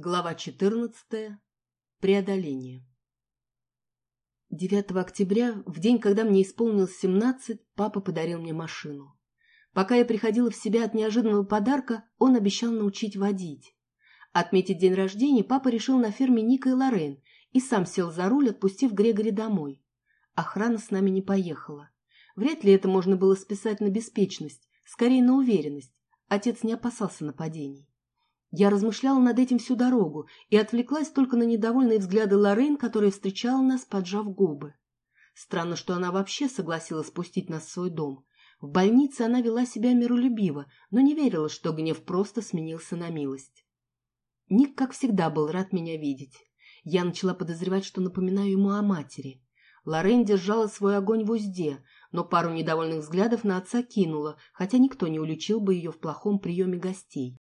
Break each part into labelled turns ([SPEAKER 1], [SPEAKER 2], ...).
[SPEAKER 1] Глава 14. Преодоление. 9 октября, в день, когда мне исполнилось 17, папа подарил мне машину. Пока я приходила в себя от неожиданного подарка, он обещал научить водить. Отметить день рождения папа решил на ферме Ника и Лорен и сам сел за руль, отпустив Грегори домой. Охрана с нами не поехала. Вряд ли это можно было списать на беспечность, скорее на уверенность. Отец не опасался нападений. Я размышляла над этим всю дорогу и отвлеклась только на недовольные взгляды Лоррейн, которая встречала нас, поджав губы. Странно, что она вообще согласилась спустить нас в свой дом. В больнице она вела себя миролюбиво, но не верила, что гнев просто сменился на милость. Ник, как всегда, был рад меня видеть. Я начала подозревать, что напоминаю ему о матери. Лорен держала свой огонь в узде, но пару недовольных взглядов на отца кинула, хотя никто не уличил бы ее в плохом приеме гостей.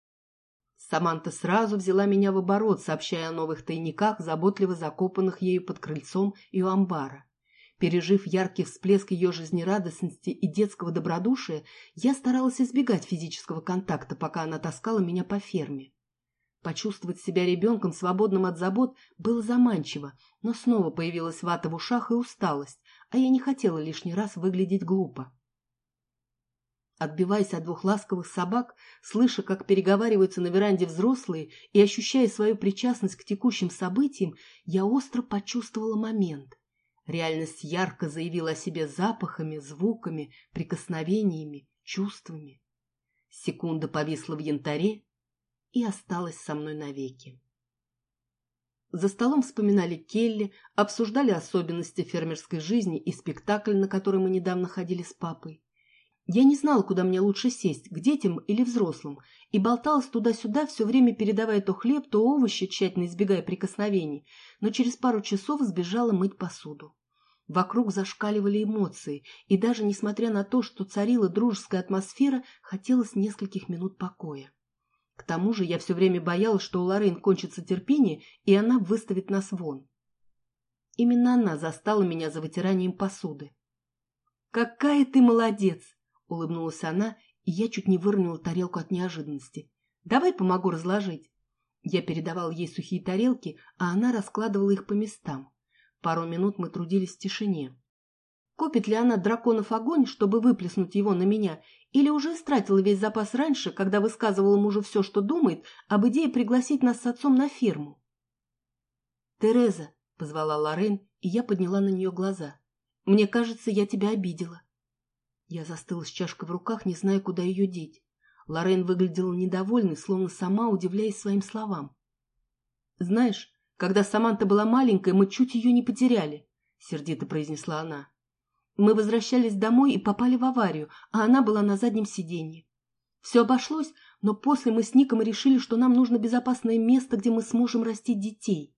[SPEAKER 1] Саманта сразу взяла меня в оборот, сообщая о новых тайниках, заботливо закопанных ею под крыльцом и у амбара. Пережив яркий всплеск ее жизнерадостности и детского добродушия, я старалась избегать физического контакта, пока она таскала меня по ферме. Почувствовать себя ребенком, свободным от забот, было заманчиво, но снова появилась вата в ушах и усталость, а я не хотела лишний раз выглядеть глупо. Отбиваясь от двух ласковых собак, слыша, как переговариваются на веранде взрослые и ощущая свою причастность к текущим событиям, я остро почувствовала момент. Реальность ярко заявила о себе запахами, звуками, прикосновениями, чувствами. Секунда повисла в янтаре и осталась со мной навеки. За столом вспоминали Келли, обсуждали особенности фермерской жизни и спектакль, на который мы недавно ходили с папой. Я не знала, куда мне лучше сесть, к детям или взрослым, и болталась туда-сюда, все время передавая то хлеб, то овощи, тщательно избегая прикосновений, но через пару часов сбежала мыть посуду. Вокруг зашкаливали эмоции, и даже несмотря на то, что царила дружеская атмосфера, хотелось нескольких минут покоя. К тому же я все время боялась, что у Лорен кончится терпение, и она выставит нас вон. Именно она застала меня за вытиранием посуды. «Какая ты молодец!» Улыбнулась она, и я чуть не выронила тарелку от неожиданности. «Давай помогу разложить». Я передавал ей сухие тарелки, а она раскладывала их по местам. Пару минут мы трудились в тишине. Копит ли она драконов огонь, чтобы выплеснуть его на меня, или уже истратила весь запас раньше, когда высказывала мужу все, что думает, об идее пригласить нас с отцом на ферму? «Тереза», — позвала Лорен, и я подняла на нее глаза. «Мне кажется, я тебя обидела». Я застыла с чашкой в руках, не зная, куда ее деть. Лорен выглядела недовольной, словно сама удивляясь своим словам. «Знаешь, когда Саманта была маленькой, мы чуть ее не потеряли», — сердито произнесла она. «Мы возвращались домой и попали в аварию, а она была на заднем сиденье. Все обошлось, но после мы с Ником решили, что нам нужно безопасное место, где мы сможем растить детей.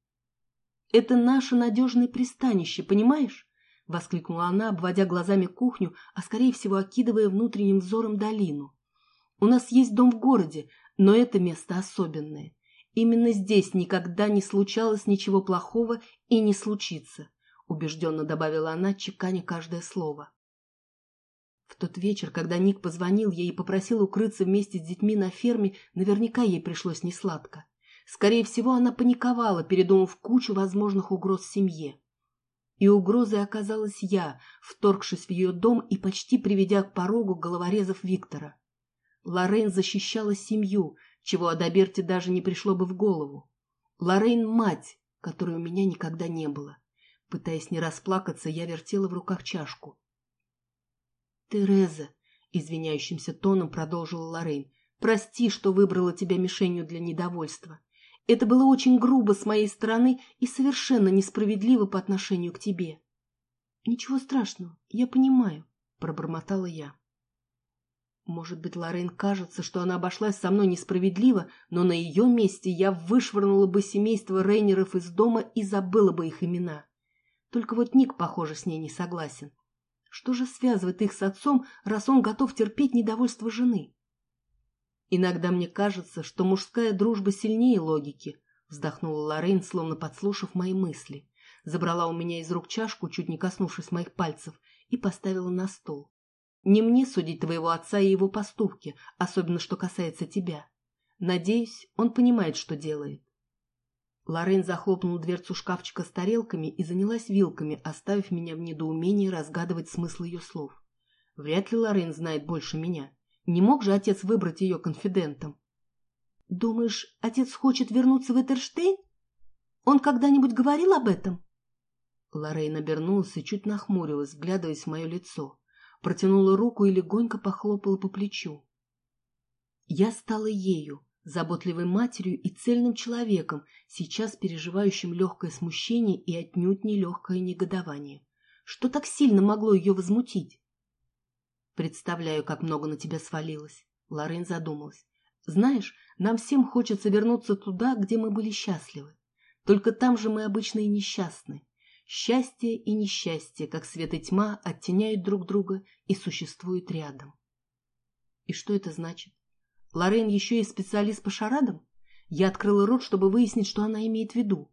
[SPEAKER 1] Это наше надежное пристанище, понимаешь? — воскликнула она, обводя глазами кухню, а скорее всего окидывая внутренним взором долину. «У нас есть дом в городе, но это место особенное. Именно здесь никогда не случалось ничего плохого и не случится», — убежденно добавила она, чеканя каждое слово. В тот вечер, когда Ник позвонил ей и попросил укрыться вместе с детьми на ферме, наверняка ей пришлось несладко. Скорее всего, она паниковала, передумав кучу возможных угроз семье. И угрозой оказалась я, вторгшись в ее дом и почти приведя к порогу головорезов Виктора. Лоррейн защищала семью, чего Адаберте даже не пришло бы в голову. Лоррейн — мать, которой у меня никогда не было. Пытаясь не расплакаться, я вертела в руках чашку. «Тереза», — извиняющимся тоном продолжила Лоррейн, — «прости, что выбрала тебя мишенью для недовольства. Это было очень грубо с моей стороны и совершенно несправедливо по отношению к тебе. — Ничего страшного, я понимаю, — пробормотала я. Может быть, Лорен кажется, что она обошлась со мной несправедливо, но на ее месте я вышвырнула бы семейство Рейнеров из дома и забыла бы их имена. Только вот Ник, похоже, с ней не согласен. Что же связывает их с отцом, раз он готов терпеть недовольство жены? Иногда мне кажется, что мужская дружба сильнее логики, вздохнула Лорен, словно подслушав мои мысли. Забрала у меня из рук чашку, чуть не коснувшись моих пальцев, и поставила на стол. Не мне судить твоего отца и его поступки, особенно что касается тебя. Надеюсь, он понимает, что делает. Лорен захлопнула дверцу шкафчика с тарелками и занялась вилками, оставив меня в недоумении разгадывать смысл ее слов. Вряд ли Лорен знает больше меня. Не мог же отец выбрать ее конфидентом? «Думаешь, отец хочет вернуться в Этерштейн? Он когда-нибудь говорил об этом?» Лоррейн обернулась и чуть нахмурилась, вглядываясь в мое лицо. Протянула руку и легонько похлопала по плечу. Я стала ею, заботливой матерью и цельным человеком, сейчас переживающим легкое смущение и отнюдь не легкое негодование. Что так сильно могло ее возмутить? Представляю, как много на тебя свалилось. Лорен задумалась. Знаешь, нам всем хочется вернуться туда, где мы были счастливы. Только там же мы обычно и несчастны. Счастье и несчастье, как свет и тьма, оттеняют друг друга и существуют рядом. И что это значит? Лорен еще и специалист по шарадам? Я открыла рот, чтобы выяснить, что она имеет в виду.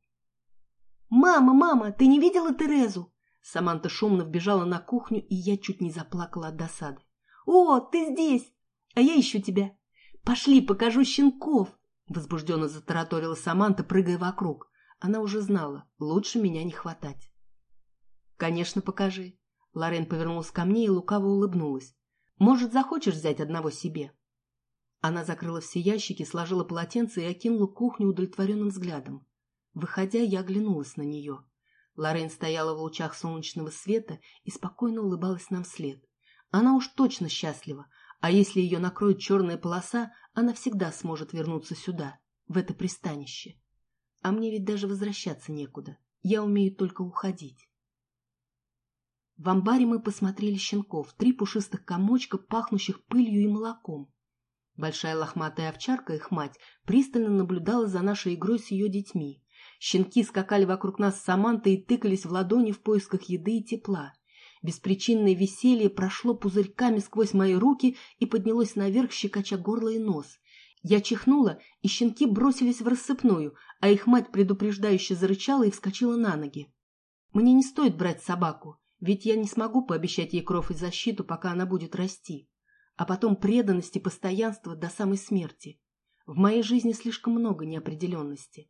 [SPEAKER 1] «Мама, мама, ты не видела Терезу?» Саманта шумно вбежала на кухню, и я чуть не заплакала от досады. «О, ты здесь! А я ищу тебя! Пошли, покажу щенков!» Возбужденно затараторила Саманта, прыгая вокруг. Она уже знала, лучше меня не хватать. «Конечно, покажи!» Лорен повернулась ко мне и лукаво улыбнулась. «Может, захочешь взять одного себе?» Она закрыла все ящики, сложила полотенце и окинула кухню удовлетворенным взглядом. Выходя, я оглянулась на нее. Лорен стояла в лучах солнечного света и спокойно улыбалась нам вслед. Она уж точно счастлива, а если ее накроет черная полоса, она всегда сможет вернуться сюда, в это пристанище. А мне ведь даже возвращаться некуда. Я умею только уходить. В амбаре мы посмотрели щенков, три пушистых комочка, пахнущих пылью и молоком. Большая лохматая овчарка, их мать, пристально наблюдала за нашей игрой с ее детьми. Щенки скакали вокруг нас с Самантой и тыкались в ладони в поисках еды и тепла. Беспричинное веселье прошло пузырьками сквозь мои руки и поднялось наверх, щекоча горло и нос. Я чихнула, и щенки бросились в рассыпную, а их мать предупреждающе зарычала и вскочила на ноги. Мне не стоит брать собаку, ведь я не смогу пообещать ей кров и защиту, пока она будет расти. А потом преданность и постоянство до самой смерти. В моей жизни слишком много неопределенности.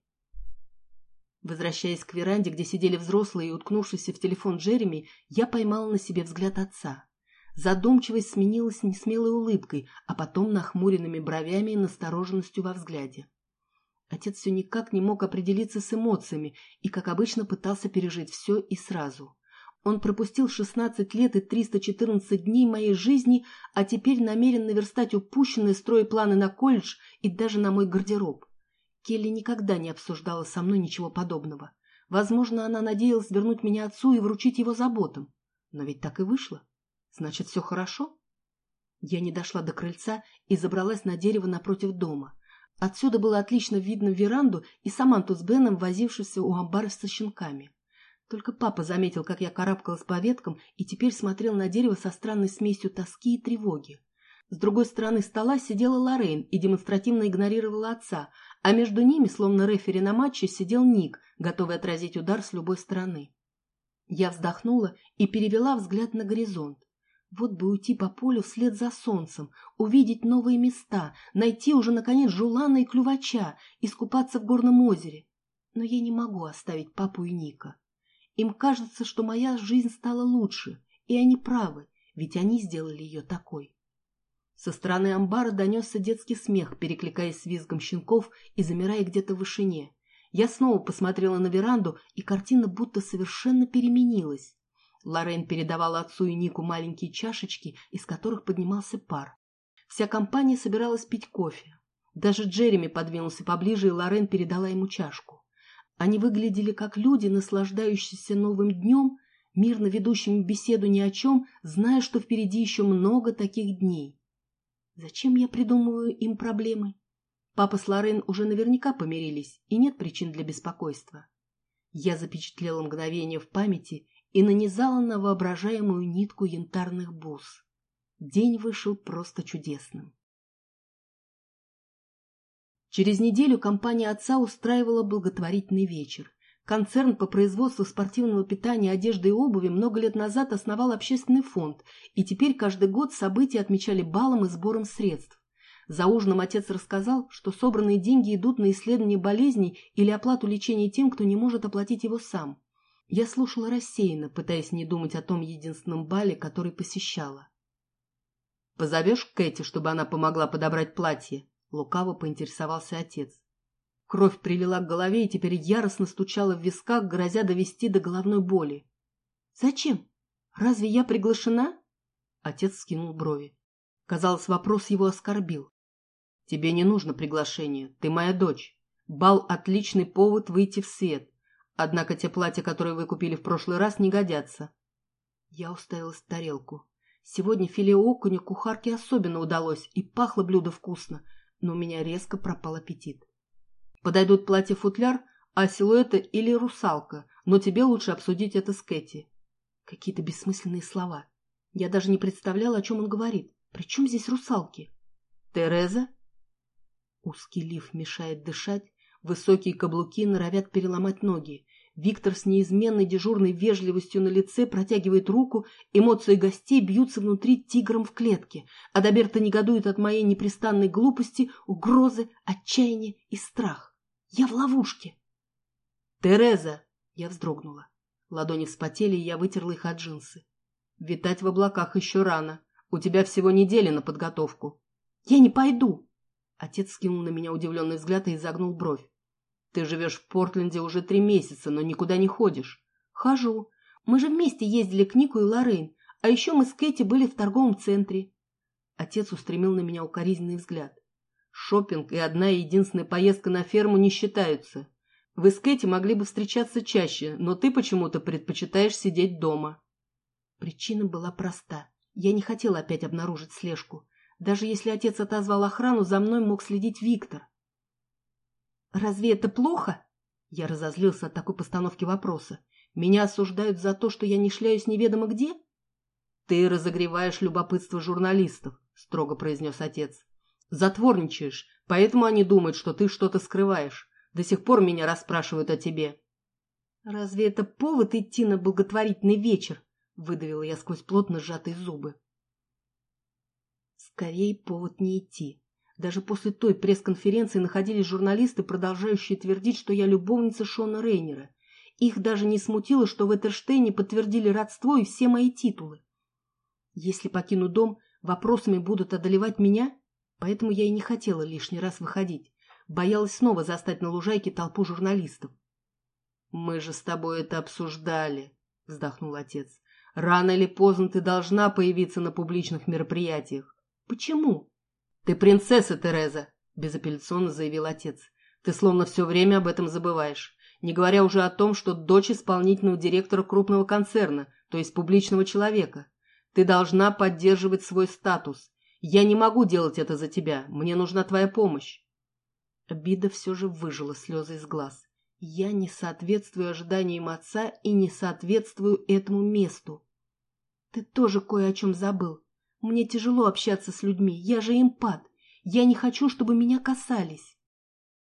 [SPEAKER 1] Возвращаясь к веранде, где сидели взрослые и уткнувшиеся в телефон Джереми, я поймала на себе взгляд отца. Задумчивость сменилась несмелой улыбкой, а потом нахмуренными бровями и настороженностью во взгляде. Отец все никак не мог определиться с эмоциями и, как обычно, пытался пережить все и сразу. Он пропустил 16 лет и 314 дней моей жизни, а теперь намерен наверстать упущенные строя планы на колледж и даже на мой гардероб. Келли никогда не обсуждала со мной ничего подобного. Возможно, она надеялась вернуть меня отцу и вручить его заботам. Но ведь так и вышло. Значит, все хорошо? Я не дошла до крыльца и забралась на дерево напротив дома. Отсюда было отлично видно веранду и Саманту с Беном, возившихся у амбара со щенками. Только папа заметил, как я карабкалась по веткам и теперь смотрел на дерево со странной смесью тоски и тревоги. С другой стороны стола сидела Лоррейн и демонстративно игнорировала отца, а между ними, словно рефери на матче, сидел Ник, готовый отразить удар с любой стороны. Я вздохнула и перевела взгляд на горизонт. Вот бы уйти по полю вслед за солнцем, увидеть новые места, найти уже, наконец, жулана и клювача, искупаться в горном озере. Но я не могу оставить папу и Ника. Им кажется, что моя жизнь стала лучше, и они правы, ведь они сделали ее такой. Со стороны амбара донесся детский смех, перекликаясь с визгом щенков и замирая где-то в вышине. Я снова посмотрела на веранду, и картина будто совершенно переменилась. Лорен передавала отцу и Нику маленькие чашечки, из которых поднимался пар. Вся компания собиралась пить кофе. Даже Джереми подвинулся поближе, и Лорен передала ему чашку. Они выглядели как люди, наслаждающиеся новым днем, мирно ведущими беседу ни о чем, зная, что впереди еще много таких дней. Зачем я придумываю им проблемы? Папа с Лорен уже наверняка помирились, и нет причин для беспокойства. Я запечатлела мгновение в памяти и нанизала на воображаемую нитку янтарных бус. День вышел просто чудесным. Через неделю компания отца устраивала благотворительный вечер. Концерн по производству спортивного питания, одежды и обуви много лет назад основал общественный фонд, и теперь каждый год события отмечали балом и сбором средств. За ужином отец рассказал, что собранные деньги идут на исследование болезней или оплату лечения тем, кто не может оплатить его сам. Я слушала рассеянно, пытаясь не думать о том единственном бале, который посещала. «Позовешь Кэти, чтобы она помогла подобрать платье?» — лукаво поинтересовался отец. Кровь прилила к голове и теперь яростно стучала в висках, грозя довести до головной боли. «Зачем? Разве я приглашена?» Отец скинул брови. Казалось, вопрос его оскорбил. «Тебе не нужно приглашение. Ты моя дочь. Бал — отличный повод выйти в свет. Однако те платья, которые вы купили в прошлый раз, не годятся». Я уставилась в тарелку. Сегодня филе окуня кухарке особенно удалось, и пахло блюдо вкусно, но у меня резко пропал аппетит. Подойдут платье-футляр, а силуэты или русалка, но тебе лучше обсудить это с Кэти. Какие-то бессмысленные слова. Я даже не представляла, о чем он говорит. При чем здесь русалки? Тереза? Узкий лиф мешает дышать, высокие каблуки норовят переломать ноги. Виктор с неизменной дежурной вежливостью на лице протягивает руку, эмоции гостей бьются внутри тигром в клетке. Адаберта негодует от моей непрестанной глупости, угрозы, отчаяния и страх. Я в ловушке. «Тереза!» Я вздрогнула. Ладони вспотели, и я вытерла их от джинсы. «Витать в облаках еще рано. У тебя всего неделя на подготовку». «Я не пойду!» Отец скинул на меня удивленный взгляд и изогнул бровь. Ты живешь в Портленде уже три месяца, но никуда не ходишь. Хожу. Мы же вместе ездили к Нику и Лоррейн, а еще мы с Кэти были в торговом центре. Отец устремил на меня укоризненный взгляд. Шопинг и одна единственная поездка на ферму не считаются. Вы с Кэти могли бы встречаться чаще, но ты почему-то предпочитаешь сидеть дома. Причина была проста. Я не хотела опять обнаружить слежку. Даже если отец отозвал охрану, за мной мог следить Виктор. «Разве это плохо?» Я разозлился от такой постановки вопроса. «Меня осуждают за то, что я не шляюсь неведомо где?» «Ты разогреваешь любопытство журналистов», — строго произнес отец. «Затворничаешь, поэтому они думают, что ты что-то скрываешь. До сих пор меня расспрашивают о тебе». «Разве это повод идти на благотворительный вечер?» — выдавила я сквозь плотно сжатые зубы. «Скорее повод не идти. Даже после той пресс-конференции находились журналисты, продолжающие твердить, что я любовница Шона Рейнера. Их даже не смутило, что в Этерштейне подтвердили родство и все мои титулы. Если покину дом, вопросами будут одолевать меня, поэтому я и не хотела лишний раз выходить. Боялась снова застать на лужайке толпу журналистов. «Мы же с тобой это обсуждали», — вздохнул отец. «Рано или поздно ты должна появиться на публичных мероприятиях». «Почему?» «Ты принцесса, Тереза», — безапелляционно заявил отец. «Ты словно все время об этом забываешь, не говоря уже о том, что дочь исполнительного директора крупного концерна, то есть публичного человека. Ты должна поддерживать свой статус. Я не могу делать это за тебя, мне нужна твоя помощь». Обида все же выжила слезы из глаз. Я не соответствую ожиданиям отца и не соответствую этому месту. Ты тоже кое о чем забыл. Мне тяжело общаться с людьми, я же импат. Я не хочу, чтобы меня касались.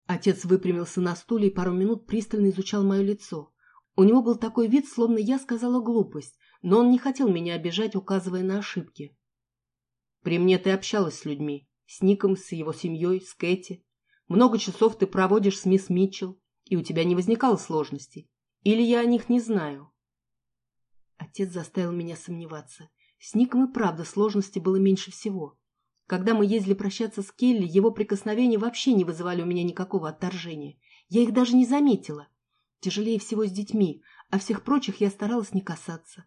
[SPEAKER 1] Отец выпрямился на стуле и пару минут пристально изучал мое лицо. У него был такой вид, словно я сказала глупость, но он не хотел меня обижать, указывая на ошибки. При мне ты общалась с людьми, с Ником, с его семьей, с Кэти. Много часов ты проводишь с мисс Митчелл, и у тебя не возникало сложностей. Или я о них не знаю? Отец заставил меня сомневаться. С Ником и правда сложности было меньше всего. Когда мы ездили прощаться с Келли, его прикосновения вообще не вызывали у меня никакого отторжения. Я их даже не заметила. Тяжелее всего с детьми, а всех прочих я старалась не касаться.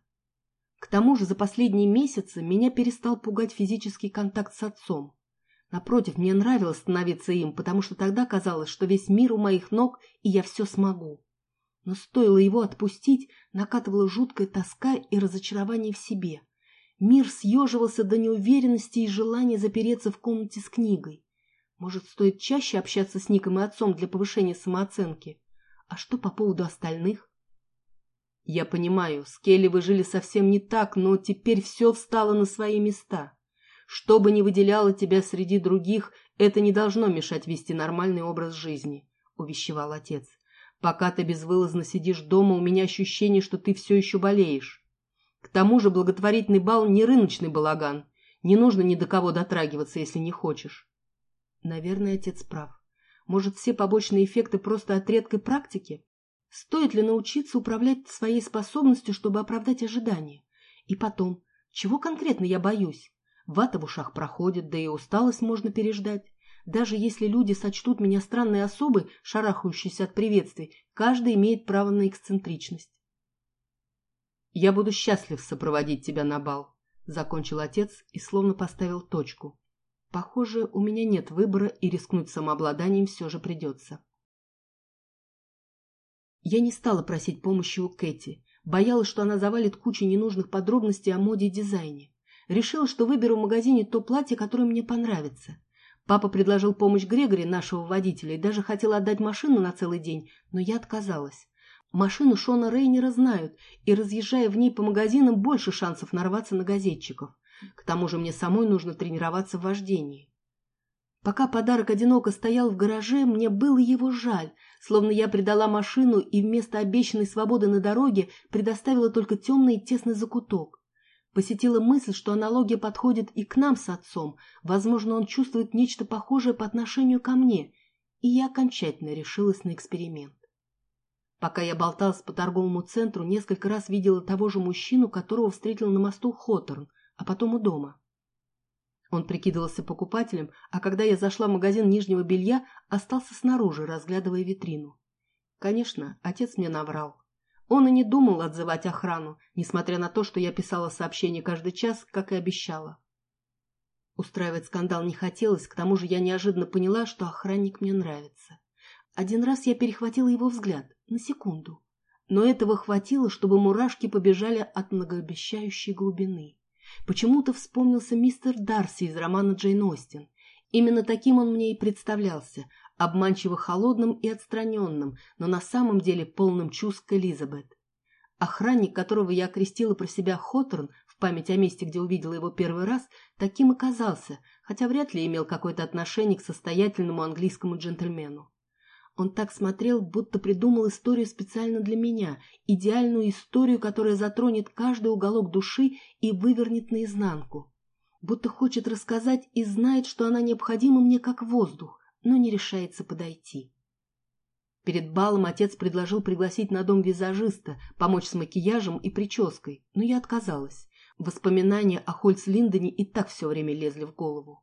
[SPEAKER 1] К тому же за последние месяцы меня перестал пугать физический контакт с отцом. Напротив, мне нравилось становиться им, потому что тогда казалось, что весь мир у моих ног, и я все смогу. Но стоило его отпустить, накатывала жуткая тоска и разочарование в себе. Мир съеживался до неуверенности и желания запереться в комнате с книгой. Может, стоит чаще общаться с Ником и отцом для повышения самооценки? А что по поводу остальных? Я понимаю, с Келли вы жили совсем не так, но теперь все встало на свои места. Что бы ни выделяло тебя среди других, это не должно мешать вести нормальный образ жизни, — увещевал отец. Пока ты безвылазно сидишь дома, у меня ощущение, что ты все еще болеешь. К тому же благотворительный бал не рыночный балаган. Не нужно ни до кого дотрагиваться, если не хочешь. Наверное, отец прав. Может, все побочные эффекты просто от редкой практики? Стоит ли научиться управлять своей способностью, чтобы оправдать ожидания? И потом, чего конкретно я боюсь? Вата в ушах проходит, да и усталость можно переждать. Даже если люди сочтут меня странной особой, шарахающейся от приветствий, каждый имеет право на эксцентричность. «Я буду счастлив сопроводить тебя на бал», — закончил отец и словно поставил точку. «Похоже, у меня нет выбора, и рискнуть самообладанием все же придется». Я не стала просить помощи у Кэти, боялась, что она завалит кучу ненужных подробностей о моде и дизайне. Решила, что выберу в магазине то платье, которое мне понравится. Папа предложил помощь Грегори, нашего водителя, и даже хотел отдать машину на целый день, но я отказалась. Машину Шона Рейнера знают, и, разъезжая в ней по магазинам, больше шансов нарваться на газетчиков. К тому же мне самой нужно тренироваться в вождении. Пока подарок одиноко стоял в гараже, мне было его жаль, словно я предала машину и вместо обещанной свободы на дороге предоставила только темный и тесный закуток. Посетила мысль, что аналогия подходит и к нам с отцом. Возможно, он чувствует нечто похожее по отношению ко мне. И я окончательно решилась на эксперимент. Пока я болталась по торговому центру, несколько раз видела того же мужчину, которого встретила на мосту Хоторн, а потом у дома. Он прикидывался покупателем, а когда я зашла в магазин нижнего белья, остался снаружи, разглядывая витрину. Конечно, отец мне наврал. Он и не думал отзывать охрану, несмотря на то, что я писала сообщение каждый час, как и обещала. Устраивать скандал не хотелось, к тому же я неожиданно поняла, что охранник мне нравится. Один раз я перехватила его взгляд, на секунду. Но этого хватило, чтобы мурашки побежали от многообещающей глубины. Почему-то вспомнился мистер Дарси из романа Джейн Остин. Именно таким он мне и представлялся, обманчиво холодным и отстраненным, но на самом деле полным чувств к Элизабет. Охранник, которого я окрестила про себя Хоторн в память о месте, где увидела его первый раз, таким оказался, хотя вряд ли имел какое-то отношение к состоятельному английскому джентльмену. Он так смотрел, будто придумал историю специально для меня, идеальную историю, которая затронет каждый уголок души и вывернет наизнанку. Будто хочет рассказать и знает, что она необходима мне как воздух, но не решается подойти. Перед балом отец предложил пригласить на дом визажиста, помочь с макияжем и прической, но я отказалась. Воспоминания о Хольц-Линдоне и так все время лезли в голову.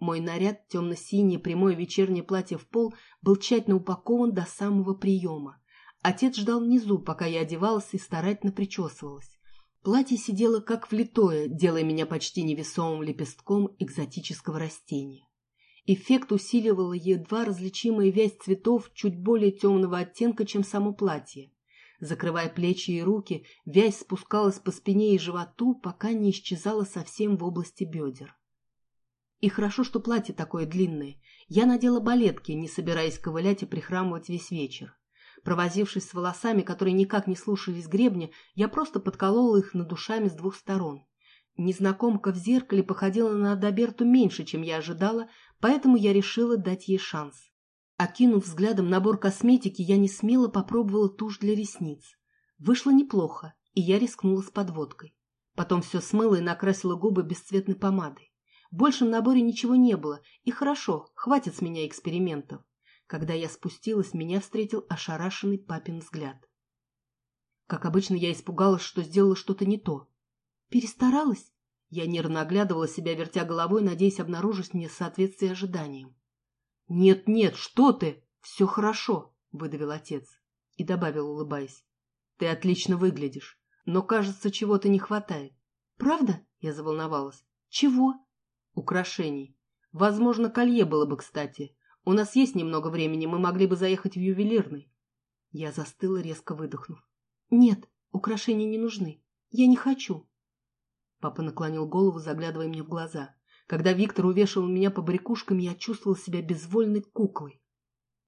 [SPEAKER 1] Мой наряд, темно-синее прямое вечернее платье в пол, был тщательно упакован до самого приема. Отец ждал внизу, пока я одевалась и старательно причесывалась. Платье сидело как влитое, делая меня почти невесомым лепестком экзотического растения. Эффект усиливала едва различимая вязь цветов чуть более темного оттенка, чем само платье. Закрывая плечи и руки, вязь спускалась по спине и животу, пока не исчезала совсем в области бедер. И хорошо, что платье такое длинное. Я надела балетки, не собираясь ковылять и прихрамывать весь вечер. Провозившись с волосами, которые никак не слушались гребня, я просто подколола их над душами с двух сторон. Незнакомка в зеркале походила на Адаберту меньше, чем я ожидала, поэтому я решила дать ей шанс. Окинув взглядом набор косметики, я не смело попробовала тушь для ресниц. Вышло неплохо, и я рискнула с подводкой. Потом все смыла и накрасила губы бесцветной помадой. Больше в наборе ничего не было, и хорошо, хватит с меня экспериментов. Когда я спустилась, меня встретил ошарашенный папин взгляд. Как обычно, я испугалась, что сделала что-то не то. Перестаралась? Я нервно оглядывала себя, вертя головой, надеясь обнаружить несоответствие ожиданиям. «Нет, нет, что ты! Все хорошо!» — выдавил отец и добавил, улыбаясь. «Ты отлично выглядишь, но, кажется, чего-то не хватает». «Правда?» — я заволновалась. «Чего?» «Украшений. Возможно, колье было бы кстати. У нас есть немного времени, мы могли бы заехать в ювелирный». Я застыла, резко выдохнув. «Нет, украшения не нужны. Я не хочу». Папа наклонил голову, заглядывая мне в глаза. Когда Виктор увешивал меня по брякушкам, я чувствовал себя безвольной куклой.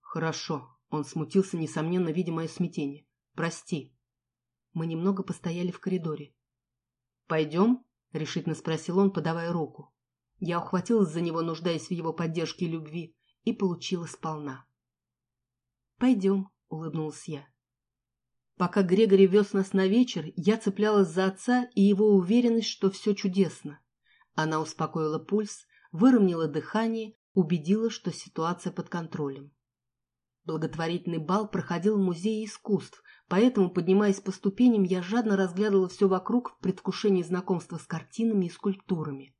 [SPEAKER 1] «Хорошо», — он смутился, несомненно, видя мое смятение. «Прости». Мы немного постояли в коридоре. «Пойдем?» — решительно спросил он, подавая руку. Я ухватилась за него, нуждаясь в его поддержке и любви, и получила сполна. «Пойдем», — улыбнулась я. Пока Грегори вез нас на вечер, я цеплялась за отца и его уверенность, что все чудесно. Она успокоила пульс, выровняла дыхание, убедила, что ситуация под контролем. Благотворительный бал проходил в Музее искусств, поэтому, поднимаясь по ступеням, я жадно разглядывала все вокруг в предвкушении знакомства с картинами и скульптурами.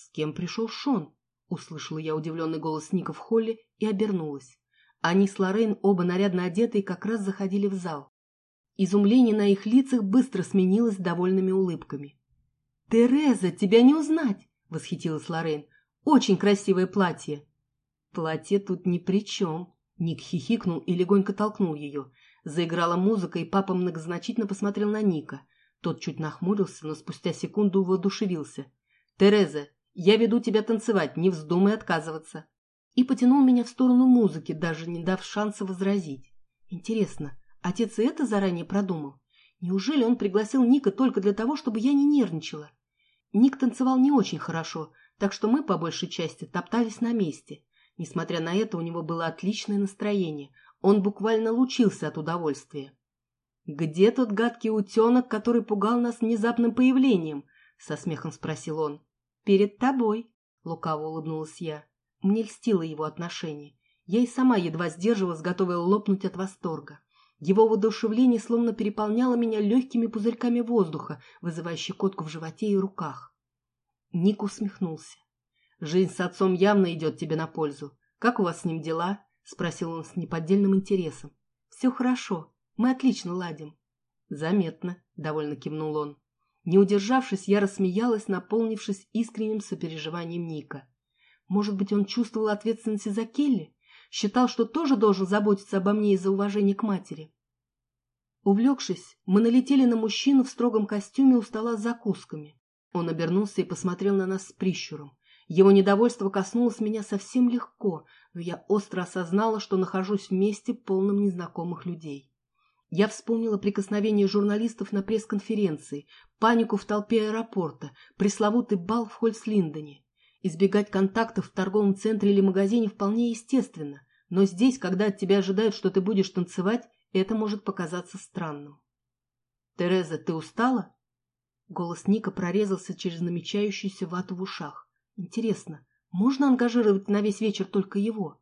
[SPEAKER 1] «С кем пришел Шон?» — услышала я удивленный голос Ника в холле и обернулась. Они с Лоррейн, оба нарядно одетые, как раз заходили в зал. Изумление на их лицах быстро сменилось довольными улыбками. «Тереза, тебя не узнать!» — восхитилась Лоррейн. «Очень красивое платье!» «Платье тут ни при чем!» Ник хихикнул и легонько толкнул ее. Заиграла музыка, и папа многозначительно посмотрел на Ника. Тот чуть нахмурился, но спустя секунду воодушевился. «Тереза, я веду тебя танцевать, не вздумай отказываться!» И потянул меня в сторону музыки, даже не дав шанса возразить. Интересно, отец и это заранее продумал? Неужели он пригласил Ника только для того, чтобы я не нервничала? Ник танцевал не очень хорошо, так что мы, по большей части, топтались на месте. Несмотря на это, у него было отличное настроение. Он буквально лучился от удовольствия. «Где тот гадкий утенок, который пугал нас внезапным появлением?» — со смехом спросил он. «Перед тобой», — лукаво улыбнулась я. Мне льстило его отношение. Я и сама едва сдерживалась, готовая лопнуть от восторга. Его воодушевление словно переполняло меня легкими пузырьками воздуха, вызывая щекотку в животе и руках. Ник усмехнулся. «Жизнь с отцом явно идет тебе на пользу. Как у вас с ним дела?» — спросил он с неподдельным интересом. «Все хорошо. Мы отлично ладим». «Заметно», — довольно кивнул он. Не удержавшись, я рассмеялась, наполнившись искренним сопереживанием Ника. Может быть, он чувствовал ответственность за Келли? Считал, что тоже должен заботиться обо мне из-за уважения к матери. Увлекшись, мы налетели на мужчину в строгом костюме у стола с закусками. Он обернулся и посмотрел на нас с прищуром. Его недовольство коснулось меня совсем легко, но я остро осознала, что нахожусь в месте, полном незнакомых людей. Я вспомнила прикосновение журналистов на пресс-конференции, панику в толпе аэропорта, пресловутый бал в Хольцлиндене. Избегать контактов в торговом центре или магазине вполне естественно, но здесь, когда от тебя ожидают, что ты будешь танцевать, это может показаться странным. «Тереза, ты устала?» Голос Ника прорезался через намечающуюся вату в ушах. «Интересно, можно ангажировать на весь вечер только его?»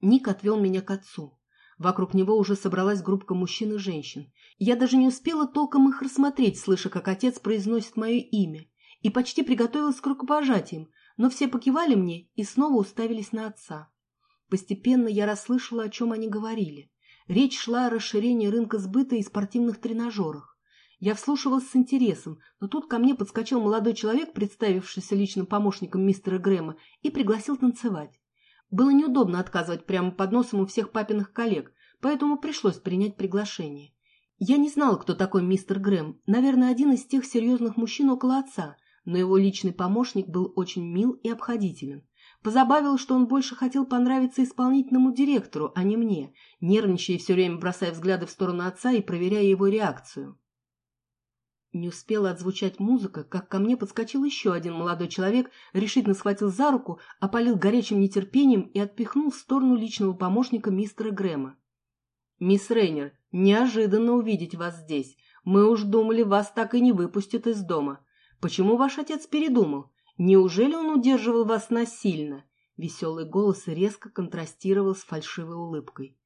[SPEAKER 1] Ник отвел меня к отцу. Вокруг него уже собралась группа мужчин и женщин. Я даже не успела толком их рассмотреть, слыша, как отец произносит мое имя, и почти приготовилась к рукопожатиям, но все покивали мне и снова уставились на отца. Постепенно я расслышала, о чем они говорили. Речь шла о расширении рынка сбыта и спортивных тренажерах. Я вслушивалась с интересом, но тут ко мне подскочил молодой человек, представившийся личным помощником мистера Грэма, и пригласил танцевать. Было неудобно отказывать прямо под носом у всех папиных коллег, поэтому пришлось принять приглашение. Я не знала, кто такой мистер Грэм, наверное, один из тех серьезных мужчин около отца, но его личный помощник был очень мил и обходителен. Позабавил, что он больше хотел понравиться исполнительному директору, а не мне, нервничая и все время бросая взгляды в сторону отца и проверяя его реакцию. Не успела отзвучать музыка, как ко мне подскочил еще один молодой человек, решительно схватил за руку, опалил горячим нетерпением и отпихнул в сторону личного помощника мистера Грэма. «Мисс Рейнер, неожиданно увидеть вас здесь. Мы уж думали, вас так и не выпустят из дома. Почему ваш отец передумал? Неужели он удерживал вас насильно?» Веселый голос резко контрастировал с фальшивой улыбкой.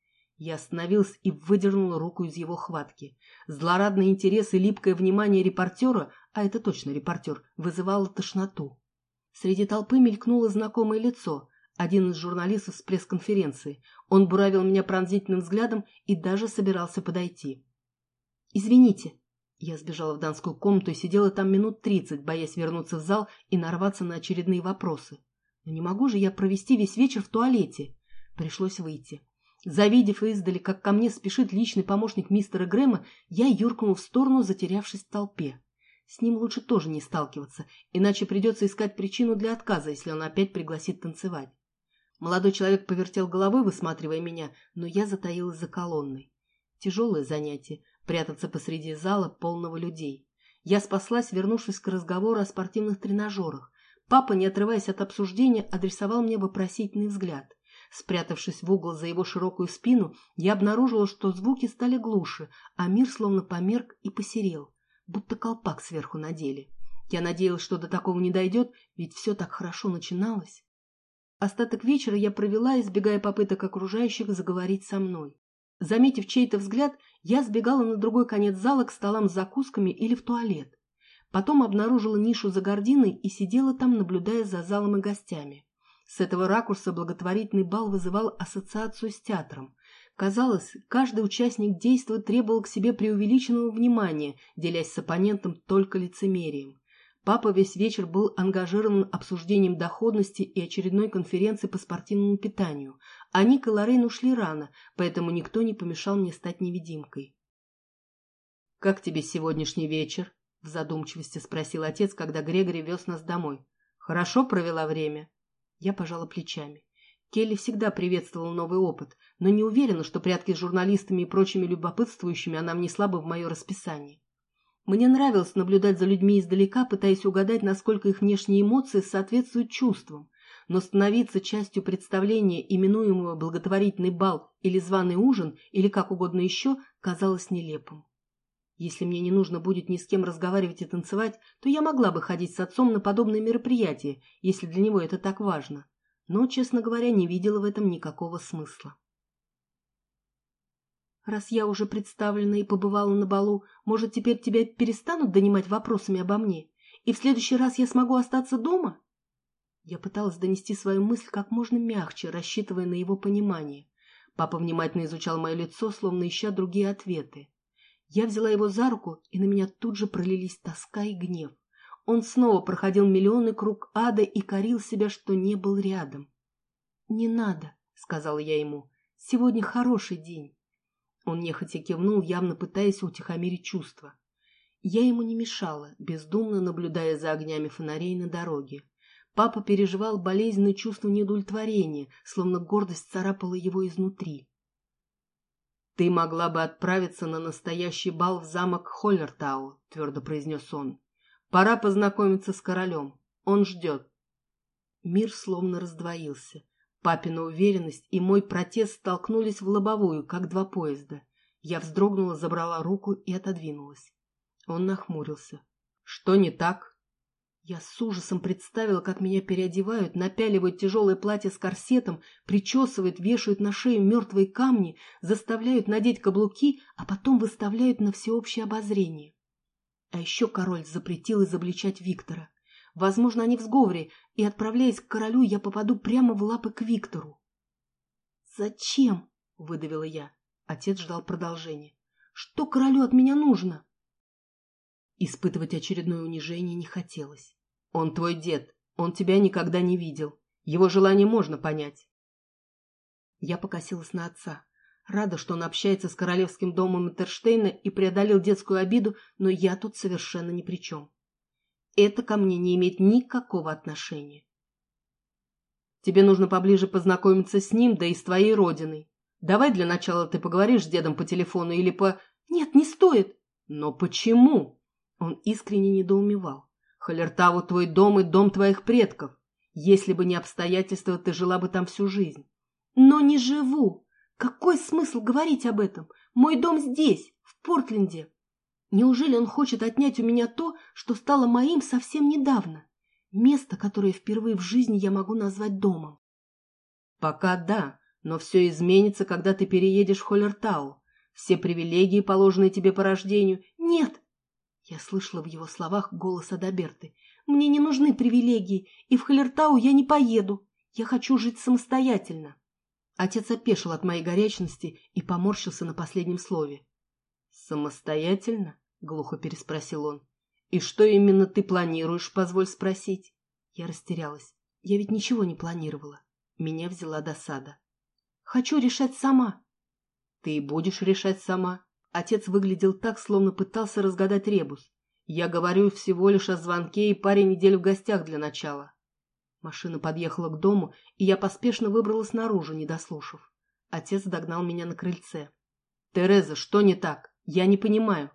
[SPEAKER 1] Я остановился и выдернул руку из его хватки. Злорадный интерес и липкое внимание репортера, а это точно репортер, вызывало тошноту. Среди толпы мелькнуло знакомое лицо, один из журналистов с пресс-конференции. Он буравил меня пронзительным взглядом и даже собирался подойти. «Извините», я сбежала в дамскую комнату и сидела там минут тридцать, боясь вернуться в зал и нарваться на очередные вопросы. Но не могу же я провести весь вечер в туалете. Пришлось выйти. Завидев издали, как ко мне спешит личный помощник мистера Грэма, я юркнул в сторону, затерявшись в толпе. С ним лучше тоже не сталкиваться, иначе придется искать причину для отказа, если он опять пригласит танцевать. Молодой человек повертел головой, высматривая меня, но я затаилась за колонной. Тяжелое занятие, прятаться посреди зала, полного людей. Я спаслась, вернувшись к разговору о спортивных тренажерах. Папа, не отрываясь от обсуждения, адресовал мне вопросительный взгляд. Спрятавшись в угол за его широкую спину, я обнаружила, что звуки стали глуше, а мир словно померк и посерел, будто колпак сверху надели. Я надеялась, что до такого не дойдет, ведь все так хорошо начиналось. Остаток вечера я провела, избегая попыток окружающих заговорить со мной. Заметив чей-то взгляд, я сбегала на другой конец зала к столам с закусками или в туалет. Потом обнаружила нишу за гординой и сидела там, наблюдая за залом и гостями. С этого ракурса благотворительный бал вызывал ассоциацию с театром. Казалось, каждый участник действа требовал к себе преувеличенного внимания, делясь с оппонентом только лицемерием. Папа весь вечер был ангажирован обсуждением доходности и очередной конференции по спортивному питанию, а Ник и Лоррейн ушли рано, поэтому никто не помешал мне стать невидимкой. «Как тебе сегодняшний вечер?» — в задумчивости спросил отец, когда Грегори вез нас домой. «Хорошо провела время?» Я пожала плечами. Келли всегда приветствовал новый опыт, но не уверена, что прятки с журналистами и прочими любопытствующими она внесла бы в мое расписание. Мне нравилось наблюдать за людьми издалека, пытаясь угадать, насколько их внешние эмоции соответствуют чувствам. Но становиться частью представления, именуемого благотворительный бал или званый ужин, или как угодно еще, казалось нелепым. Если мне не нужно будет ни с кем разговаривать и танцевать, то я могла бы ходить с отцом на подобные мероприятия, если для него это так важно. Но, честно говоря, не видела в этом никакого смысла. Раз я уже представлена и побывала на балу, может, теперь тебя перестанут донимать вопросами обо мне, и в следующий раз я смогу остаться дома? Я пыталась донести свою мысль как можно мягче, рассчитывая на его понимание. Папа внимательно изучал мое лицо, словно ища другие ответы. Я взяла его за руку, и на меня тут же пролились тоска и гнев. Он снова проходил миллионный круг ада и корил себя, что не был рядом. «Не надо», — сказала я ему, — «сегодня хороший день». Он нехотя кивнул, явно пытаясь утихомирить чувства. Я ему не мешала, бездумно наблюдая за огнями фонарей на дороге. Папа переживал болезненное чувство неудовлетворения, словно гордость царапала его изнутри. «Ты могла бы отправиться на настоящий бал в замок Холлертау», — твердо произнес он. «Пора познакомиться с королем. Он ждет». Мир словно раздвоился. Папина уверенность и мой протест столкнулись в лобовую, как два поезда. Я вздрогнула, забрала руку и отодвинулась. Он нахмурился. «Что не так?» Я с ужасом представила, как меня переодевают, напяливают тяжелое платье с корсетом, причесывают, вешают на шею мертвые камни, заставляют надеть каблуки, а потом выставляют на всеобщее обозрение. А еще король запретил изобличать Виктора. Возможно, они в сговоре, и, отправляясь к королю, я попаду прямо в лапы к Виктору. «Зачем?» — выдавила я. Отец ждал продолжения. «Что королю от меня нужно?» Испытывать очередное унижение не хотелось. «Он твой дед. Он тебя никогда не видел. Его желание можно понять». Я покосилась на отца. Рада, что он общается с королевским домом Интерштейна и преодолел детскую обиду, но я тут совершенно ни при чем. Это ко мне не имеет никакого отношения. Тебе нужно поближе познакомиться с ним, да и с твоей родиной. Давай для начала ты поговоришь с дедом по телефону или по... Нет, не стоит. Но почему? Он искренне недоумевал. Халертаву твой дом и дом твоих предков. Если бы не обстоятельства, ты жила бы там всю жизнь. Но не живу. Какой смысл говорить об этом? Мой дом здесь, в Портленде. Неужели он хочет отнять у меня то, что стало моим совсем недавно? Место, которое впервые в жизни я могу назвать домом. Пока да, но все изменится, когда ты переедешь в Холлертау. Все привилегии, положенные тебе по рождению. Нет! Я слышала в его словах голос Адаберты. Мне не нужны привилегии, и в Холлертау я не поеду. Я хочу жить самостоятельно. Отец опешил от моей горячности и поморщился на последнем слове. «Самостоятельно?» — глухо переспросил он. «И что именно ты планируешь, позволь спросить?» Я растерялась. Я ведь ничего не планировала. Меня взяла досада. «Хочу решать сама». «Ты будешь решать сама». Отец выглядел так, словно пытался разгадать ребус. «Я говорю всего лишь о звонке и паре недель в гостях для начала». Машина подъехала к дому, и я поспешно выбралась наружу, не дослушав. Отец догнал меня на крыльце. «Тереза, что не так? Я не понимаю».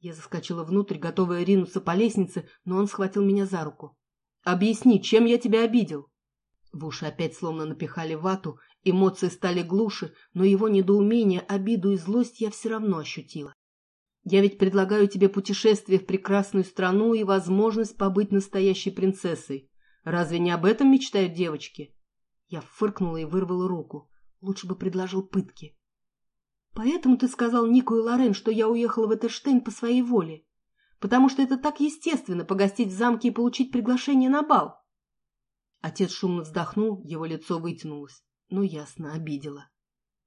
[SPEAKER 1] Я заскочила внутрь, готовая ринуться по лестнице, но он схватил меня за руку. «Объясни, чем я тебя обидел?» В уши опять словно напихали вату, эмоции стали глуше, но его недоумение, обиду и злость я все равно ощутила. «Я ведь предлагаю тебе путешествие в прекрасную страну и возможность побыть настоящей принцессой. Разве не об этом мечтают девочки?» Я фыркнула и вырвала руку. Лучше бы предложил пытки. Поэтому ты сказал Нику и Лорен, что я уехала в Этерштейн по своей воле. Потому что это так естественно погостить в замке и получить приглашение на бал. Отец шумно вздохнул, его лицо вытянулось. Ну, ясно, обидела.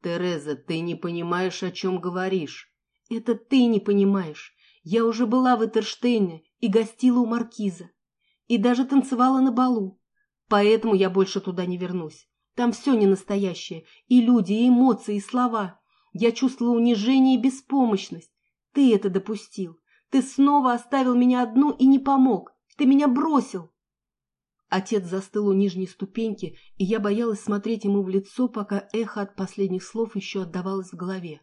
[SPEAKER 1] Тереза, ты не понимаешь, о чем говоришь. Это ты не понимаешь. Я уже была в Этерштейне и гостила у маркиза. И даже танцевала на балу. Поэтому я больше туда не вернусь. Там все не настоящее. И люди, и эмоции, и слова. Я чувствовала унижение и беспомощность. Ты это допустил. Ты снова оставил меня одну и не помог. Ты меня бросил. Отец застыл у нижней ступеньки, и я боялась смотреть ему в лицо, пока эхо от последних слов еще отдавалось в голове.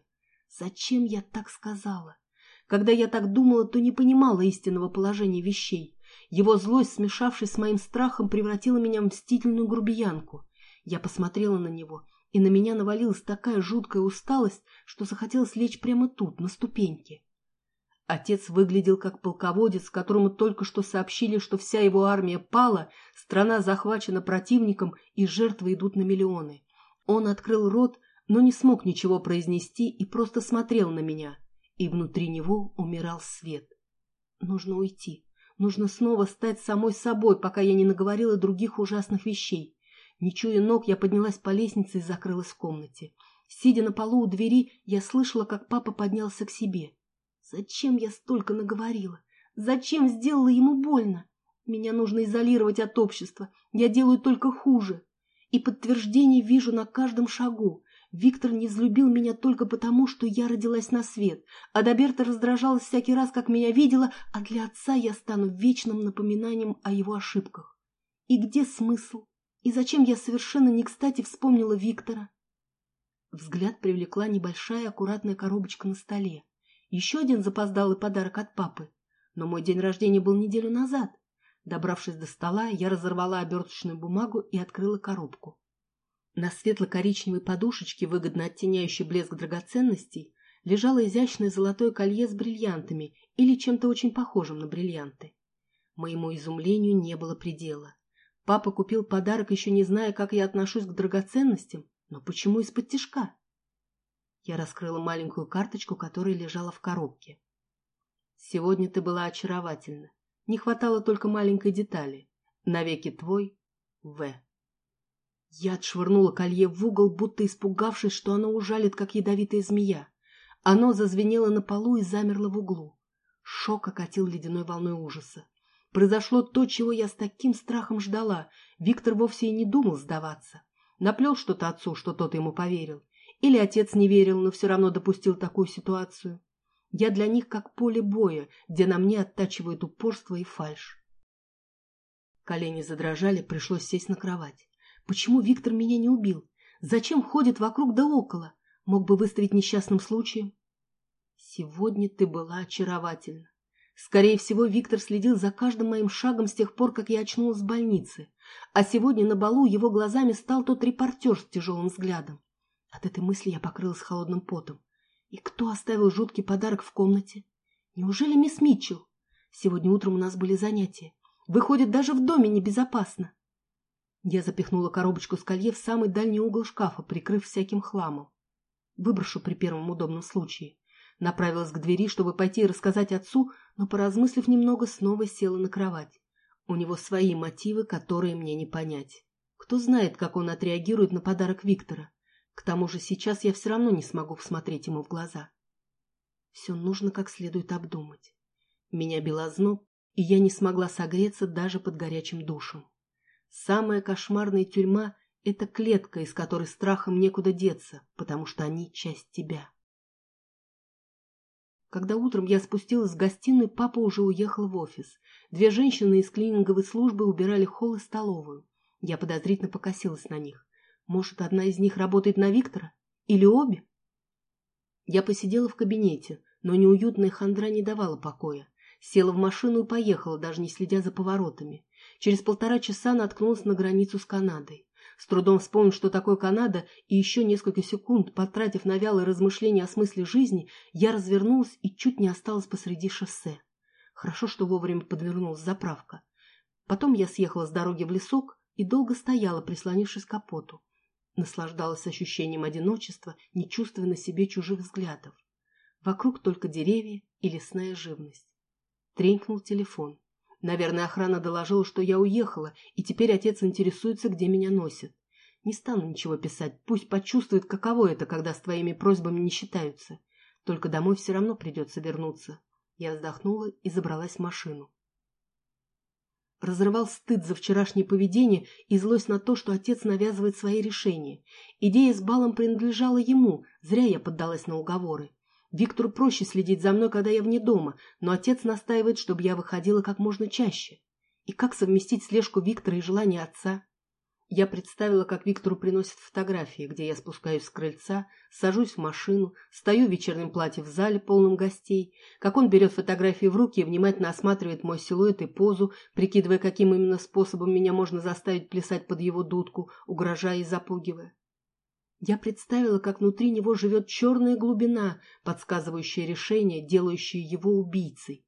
[SPEAKER 1] Зачем я так сказала? Когда я так думала, то не понимала истинного положения вещей. Его злость, смешавшись с моим страхом, превратила меня в мстительную грубиянку. Я посмотрела на него, и на меня навалилась такая жуткая усталость, что захотелось лечь прямо тут, на ступеньке. Отец выглядел как полководец, которому только что сообщили, что вся его армия пала, страна захвачена противником и жертвы идут на миллионы. Он открыл рот, но не смог ничего произнести и просто смотрел на меня, и внутри него умирал свет. Нужно уйти. Нужно снова стать самой собой, пока я не наговорила других ужасных вещей. Не чуя ног, я поднялась по лестнице и закрылась в комнате. Сидя на полу у двери, я слышала, как папа поднялся к себе. Зачем я столько наговорила? Зачем сделала ему больно? Меня нужно изолировать от общества. Я делаю только хуже. И подтверждение вижу на каждом шагу. Виктор не взлюбил меня только потому, что я родилась на свет. Адаберта раздражалась всякий раз, как меня видела, а для отца я стану вечным напоминанием о его ошибках. И где смысл? И зачем я совершенно не кстати вспомнила Виктора? Взгляд привлекла небольшая аккуратная коробочка на столе. Еще один запоздалый подарок от папы. Но мой день рождения был неделю назад. Добравшись до стола, я разорвала оберточную бумагу и открыла коробку. На светло-коричневой подушечке, выгодно оттеняющей блеск драгоценностей, лежало изящное золотое колье с бриллиантами или чем-то очень похожим на бриллианты. Моему изумлению не было предела. Папа купил подарок, еще не зная, как я отношусь к драгоценностям, но почему из-под тишка? Я раскрыла маленькую карточку, которая лежала в коробке. Сегодня ты была очаровательна. Не хватало только маленькой детали. Навеки твой В. Я отшвырнула колье в угол, будто испугавшись, что оно ужалит, как ядовитая змея. Оно зазвенело на полу и замерло в углу. Шок окатил ледяной волной ужаса. Произошло то, чего я с таким страхом ждала. Виктор вовсе и не думал сдаваться. Наплел что-то отцу, что тот ему поверил. Или отец не верил, но все равно допустил такую ситуацию. Я для них как поле боя, где на мне оттачивают упорство и фальшь. Колени задрожали, пришлось сесть на кровать. Почему Виктор меня не убил? Зачем ходит вокруг да около? Мог бы выставить несчастным случаем? Сегодня ты была очаровательна. Скорее всего, Виктор следил за каждым моим шагом с тех пор, как я очнулась в больнице. А сегодня на балу его глазами стал тот репортер с тяжелым взглядом. От этой мысли я покрылась холодным потом. И кто оставил жуткий подарок в комнате? Неужели мисс Митчелл? Сегодня утром у нас были занятия. Выходит, даже в доме небезопасно. Я запихнула коробочку с колье в самый дальний угол шкафа, прикрыв всяким хламом. Выброшу при первом удобном случае. Направилась к двери, чтобы пойти и рассказать отцу, но, поразмыслив немного, снова села на кровать. У него свои мотивы, которые мне не понять. Кто знает, как он отреагирует на подарок Виктора. К тому же сейчас я все равно не смогу посмотреть ему в глаза. Все нужно как следует обдумать. Меня била зноб, и я не смогла согреться даже под горячим душем. Самая кошмарная тюрьма — это клетка, из которой страхом некуда деться, потому что они часть тебя. Когда утром я спустилась в гостиную, папа уже уехал в офис. Две женщины из клининговой службы убирали холл и столовую. Я подозрительно покосилась на них. Может, одна из них работает на Виктора? Или обе? Я посидела в кабинете, но неуютная хандра не давала покоя. Села в машину и поехала, даже не следя за поворотами. Через полтора часа наткнулась на границу с Канадой. С трудом вспомнив, что такое Канада, и еще несколько секунд, потратив на вялые размышления о смысле жизни, я развернулась и чуть не осталась посреди шоссе. Хорошо, что вовремя подвернулась заправка. Потом я съехала с дороги в лесок и долго стояла, прислонившись к капоту. Наслаждалась ощущением одиночества, не чувствуя на себе чужих взглядов. Вокруг только деревья и лесная живность. Тренькнул телефон. Наверное, охрана доложила, что я уехала, и теперь отец интересуется, где меня носит. Не стану ничего писать, пусть почувствует, каково это, когда с твоими просьбами не считаются. Только домой все равно придется вернуться. Я вздохнула и забралась в машину. Разрывал стыд за вчерашнее поведение и злость на то, что отец навязывает свои решения. Идея с балом принадлежала ему, зря я поддалась на уговоры. Виктору проще следить за мной, когда я вне дома, но отец настаивает, чтобы я выходила как можно чаще. И как совместить слежку Виктора и желание отца? Я представила, как Виктору приносят фотографии, где я спускаюсь с крыльца, сажусь в машину, стою в вечернем платье в зале, полном гостей, как он берет фотографии в руки и внимательно осматривает мой силуэт и позу, прикидывая, каким именно способом меня можно заставить плясать под его дудку, угрожая и запугивая. Я представила, как внутри него живет черная глубина, подсказывающая решение, делающее его убийцей.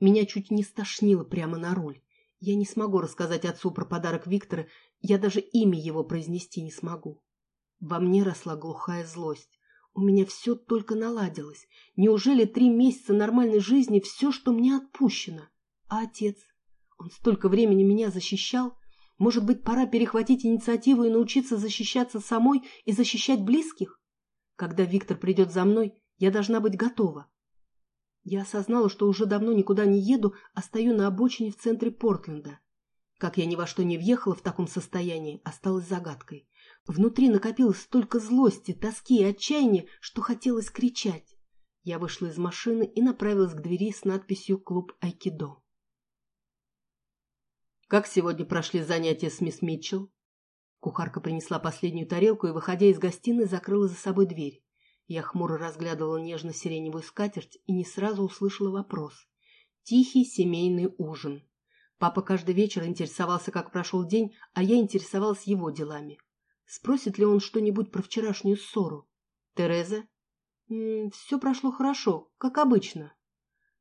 [SPEAKER 1] Меня чуть не стошнило прямо на роль. Я не смогу рассказать отцу про подарок Виктора, я даже имя его произнести не смогу. Во мне росла глухая злость. У меня все только наладилось. Неужели три месяца нормальной жизни все, что мне отпущено? А отец? Он столько времени меня защищал. Может быть, пора перехватить инициативу и научиться защищаться самой и защищать близких? Когда Виктор придет за мной, я должна быть готова. Я осознала, что уже давно никуда не еду, а стою на обочине в центре Портленда. Как я ни во что не въехала в таком состоянии, осталось загадкой. Внутри накопилось столько злости, тоски и отчаяния, что хотелось кричать. Я вышла из машины и направилась к двери с надписью «Клуб Айкидо». «Как сегодня прошли занятия с мисс Митчелл?» Кухарка принесла последнюю тарелку и, выходя из гостиной, закрыла за собой дверь. Я хмуро разглядывала нежно-сиреневую скатерть и не сразу услышала вопрос. Тихий семейный ужин. Папа каждый вечер интересовался, как прошел день, а я интересовалась его делами. Спросит ли он что-нибудь про вчерашнюю ссору? Тереза? М -м, все прошло хорошо, как обычно.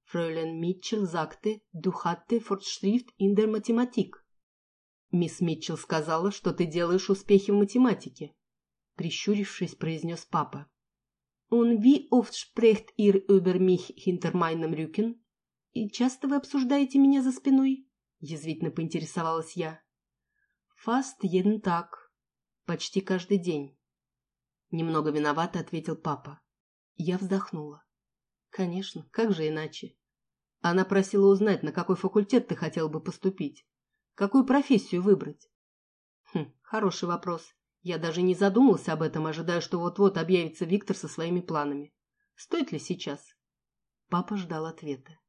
[SPEAKER 1] Фройлен Митчелл hatte Fortschritt in der Mathematik. Мисс Митчелл сказала, что ты делаешь успехи в математике. Прищурившись, произнес папа. Und wie oft spricht ihr über mich hinter meinem Rücken? И часто вы обсуждаете меня за спиной? Язвительно поинтересовалась я. Фаст jeden так. Почти каждый день. Немного виновато ответил папа. Я вздохнула. Конечно, как же иначе? Она просила узнать, на какой факультет ты хотел бы поступить. Какую профессию выбрать? Хм, хороший вопрос. Я даже не задумался об этом, ожидая, что вот-вот объявится Виктор со своими планами. Стоит ли сейчас? Папа ждал ответа.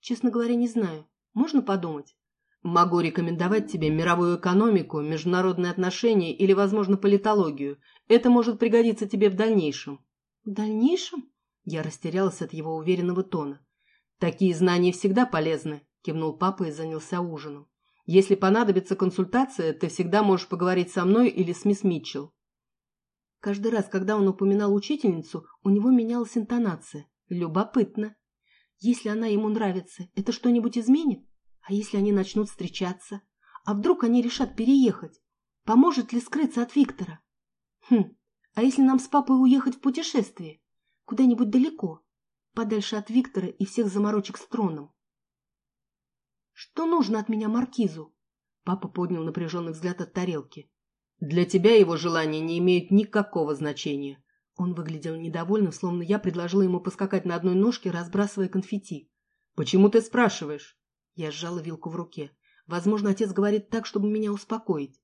[SPEAKER 1] Честно говоря, не знаю. Можно подумать? Могу рекомендовать тебе мировую экономику, международные отношения или, возможно, политологию. Это может пригодиться тебе в дальнейшем. В дальнейшем? Я растерялась от его уверенного тона. Такие знания всегда полезны, кивнул папа и занялся ужином. Если понадобится консультация, ты всегда можешь поговорить со мной или с мисс Митчелл. Каждый раз, когда он упоминал учительницу, у него менялась интонация. Любопытно. Если она ему нравится, это что-нибудь изменит? А если они начнут встречаться? А вдруг они решат переехать? Поможет ли скрыться от Виктора? Хм, а если нам с папой уехать в путешествие? Куда-нибудь далеко, подальше от Виктора и всех заморочек с троном? Что нужно от меня Маркизу? Папа поднял напряженный взгляд от тарелки. Для тебя его желания не имеют никакого значения. Он выглядел недовольным, словно я предложила ему поскакать на одной ножке, разбрасывая конфетти. Почему ты спрашиваешь? Я сжала вилку в руке. Возможно, отец говорит так, чтобы меня успокоить.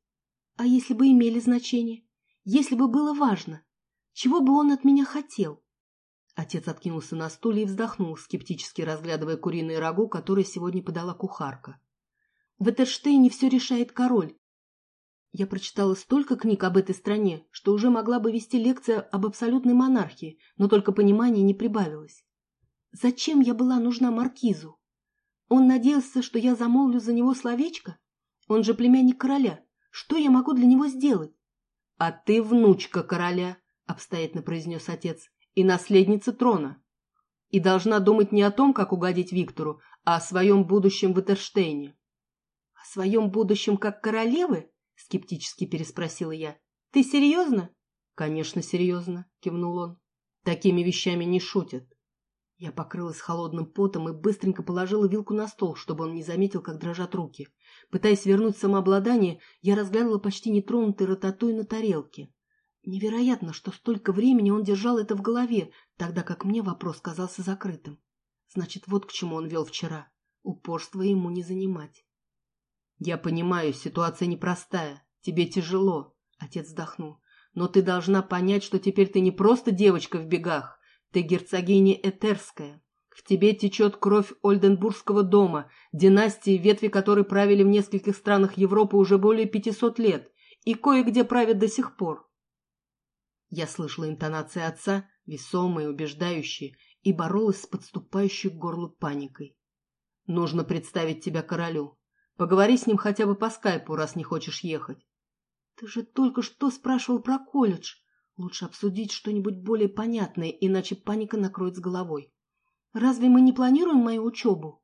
[SPEAKER 1] А если бы имели значение? Если бы было важно? Чего бы он от меня хотел? Отец откинулся на стуле и вздохнул, скептически разглядывая куриные рагу, которые сегодня подала кухарка. В Этерштейне все решает король. Я прочитала столько книг об этой стране, что уже могла бы вести лекцию об абсолютной монархии, но только понимания не прибавилось. Зачем я была нужна маркизу? Он надеялся, что я замолвлю за него словечко? Он же племянник короля. Что я могу для него сделать? — А ты внучка короля, — обстоятельно произнес отец, — и наследница трона. И должна думать не о том, как угодить Виктору, а о своем будущем в Этерштейне. — О своем будущем как королевы? — скептически переспросила я. «Ты серьезно?» «Конечно, серьезно», — кивнул он. «Такими вещами не шутят». Я покрылась холодным потом и быстренько положила вилку на стол, чтобы он не заметил, как дрожат руки. Пытаясь вернуть самообладание, я разглядывала почти нетронутый рататуй на тарелке. Невероятно, что столько времени он держал это в голове, тогда как мне вопрос казался закрытым. Значит, вот к чему он вел вчера. Упорство ему не занимать. «Я понимаю, ситуация непростая. Тебе тяжело», — отец вздохнул. «Но ты должна понять, что теперь ты не просто девочка в бегах. Ты герцогиня Этерская. В тебе течет кровь Ольденбургского дома, династии, ветви которой правили в нескольких странах Европы уже более пятисот лет и кое-где правят до сих пор. Я слышала интонации отца, весомые, убеждающие, и боролась с подступающей к горлу паникой. «Нужно представить тебя королю. Поговори с ним хотя бы по скайпу, раз не хочешь ехать». «Ты же только что спрашивал про колледж. Лучше обсудить что-нибудь более понятное, иначе паника накроет с головой. Разве мы не планируем мою учебу?»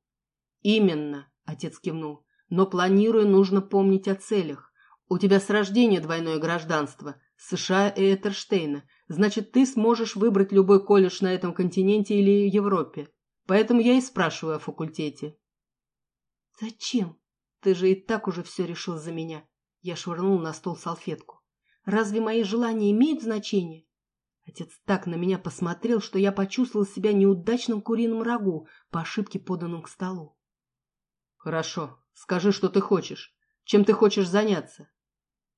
[SPEAKER 1] «Именно», — отец кивнул. «Но планируя, нужно помнить о целях. У тебя с рождения двойное гражданство, США и Этерштейна. Значит, ты сможешь выбрать любой колледж на этом континенте или Европе. Поэтому я и спрашиваю о факультете. Зачем? Ты же и так уже все решил за меня. Я швырнул на стол салфетку. Разве мои желания имеют значение? Отец так на меня посмотрел, что я почувствовал себя неудачным куриным рагу, по ошибке поданным к столу. Хорошо, скажи, что ты хочешь. Чем ты хочешь заняться?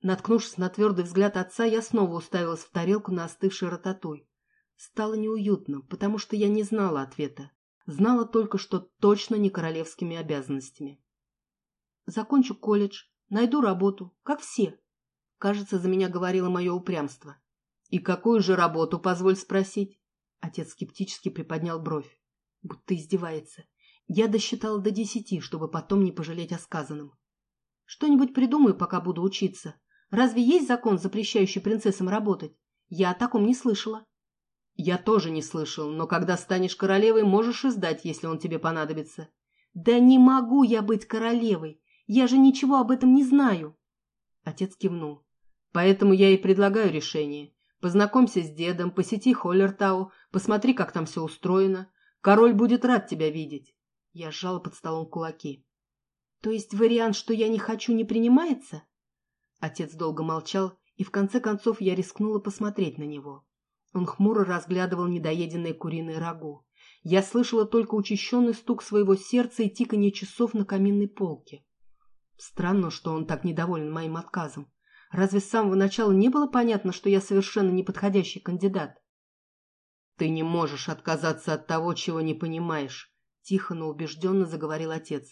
[SPEAKER 1] Наткнувшись на твердый взгляд отца, я снова уставилась в тарелку на остывший рататуй. Стало неуютно, потому что я не знала ответа. Знала только, что точно не королевскими обязанностями. Закончу колледж, найду работу, как все. Кажется, за меня говорило мое упрямство. И какую же работу, позволь спросить? Отец скептически приподнял бровь, будто издевается. Я досчитала до десяти, чтобы потом не пожалеть о сказанном. Что-нибудь придумаю, пока буду учиться. Разве есть закон, запрещающий принцессам работать? Я о таком не слышала. Я тоже не слышал, но когда станешь королевой, можешь издать, если он тебе понадобится. Да не могу я быть королевой. Я же ничего об этом не знаю. Отец кивнул. Поэтому я и предлагаю решение. Познакомься с дедом, посети Холлертау, посмотри, как там все устроено. Король будет рад тебя видеть. Я сжала под столом кулаки. То есть вариант, что я не хочу, не принимается? Отец долго молчал, и в конце концов я рискнула посмотреть на него. Он хмуро разглядывал недоеденное куриное рагу. Я слышала только учащенный стук своего сердца и тиканье часов на каминной полке. Странно, что он так недоволен моим отказом. Разве с самого начала не было понятно, что я совершенно неподходящий кандидат? «Ты не можешь отказаться от того, чего не понимаешь», — тихо, но убежденно заговорил отец.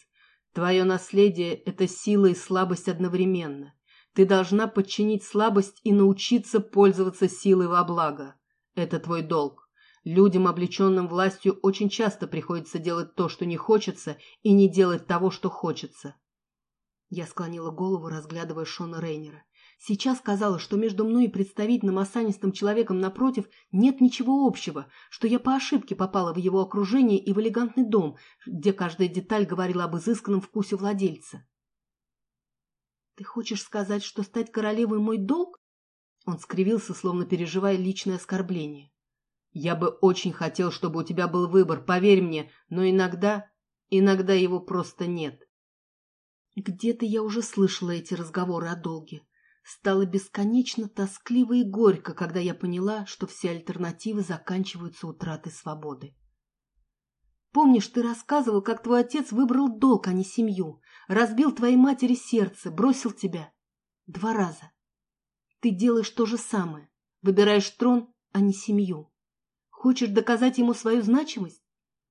[SPEAKER 1] «Твое наследие — это сила и слабость одновременно. Ты должна подчинить слабость и научиться пользоваться силой во благо. Это твой долг. Людям, облеченным властью, очень часто приходится делать то, что не хочется, и не делать того, что хочется. Я склонила голову, разглядывая Шона Рейнера. Сейчас казалось, что между мной и представительным осанистым человеком напротив нет ничего общего, что я по ошибке попала в его окружение и в элегантный дом, где каждая деталь говорила об изысканном вкусе владельца. «Ты хочешь сказать, что стать королевой мой долг?» Он скривился, словно переживая личное оскорбление. «Я бы очень хотел, чтобы у тебя был выбор, поверь мне, но иногда... иногда его просто нет». Где-то я уже слышала эти разговоры о долге. Стало бесконечно тоскливо и горько, когда я поняла, что все альтернативы заканчиваются утратой свободы. Помнишь, ты рассказывал, как твой отец выбрал долг, а не семью, разбил твоей матери сердце, бросил тебя? Два раза. Ты делаешь то же самое, выбираешь трон, а не семью. Хочешь доказать ему свою значимость?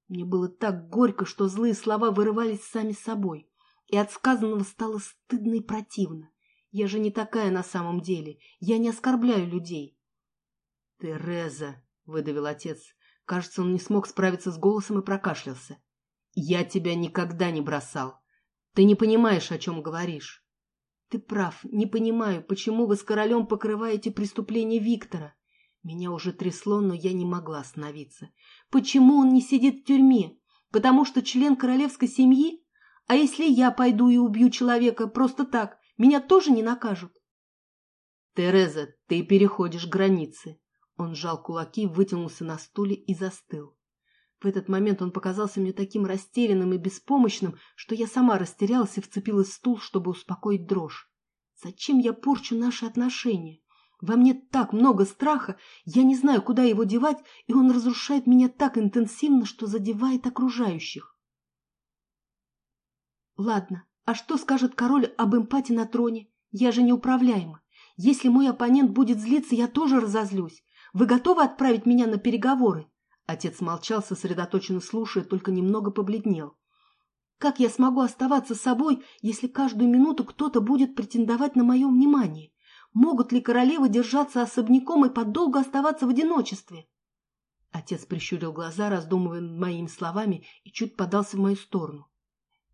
[SPEAKER 1] Мне было так горько, что злые слова вырывались сами собой, и от сказанного стало стыдно и противно. Я же не такая на самом деле, я не оскорбляю людей. — Тереза, — выдавил отец, Кажется, он не смог справиться с голосом и прокашлялся. «Я тебя никогда не бросал. Ты не понимаешь, о чем говоришь». «Ты прав. Не понимаю, почему вы с королем покрываете преступление Виктора. Меня уже трясло, но я не могла остановиться. Почему он не сидит в тюрьме? Потому что член королевской семьи? А если я пойду и убью человека просто так, Меня тоже не накажут.
[SPEAKER 2] Тереза, ты переходишь границы. Он сжал кулаки, вытянулся на стуле и застыл.
[SPEAKER 1] В этот момент он показался мне таким растерянным и беспомощным, что я сама растерялась и вцепилась в стул, чтобы успокоить дрожь. Зачем я порчу наши отношения? Во мне так много страха, я не знаю, куда его девать, и он разрушает меня так интенсивно, что задевает окружающих. Ладно, а что скажет король об эмпате на троне? Я же неуправляема. Если мой оппонент будет злиться, я тоже разозлюсь. Вы готовы отправить меня на переговоры? Отец молчал, сосредоточенно слушая, только немного побледнел. Как я смогу оставаться собой, если каждую минуту кто-то будет претендовать на мое внимание? Могут ли королевы держаться особняком и подолгу оставаться в одиночестве? Отец прищурил глаза, раздумывая над моими словами, и чуть подался в мою сторону.